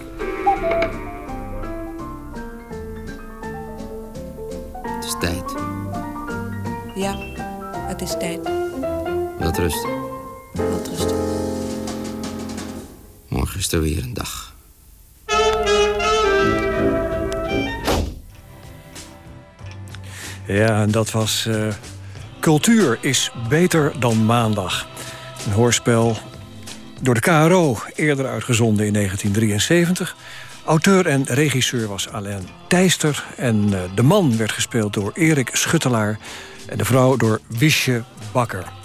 Het is tijd. Ja, het is tijd. Wilt rusten. Wat rusten. Morgen is er weer een dag. Ja, en dat was eh, Cultuur is beter dan maandag. Een hoorspel door de KRO, eerder uitgezonden in 1973. Auteur en regisseur was Alain Teister. En uh, de man werd gespeeld door Erik Schuttelaar. En de vrouw door Wiesje Bakker.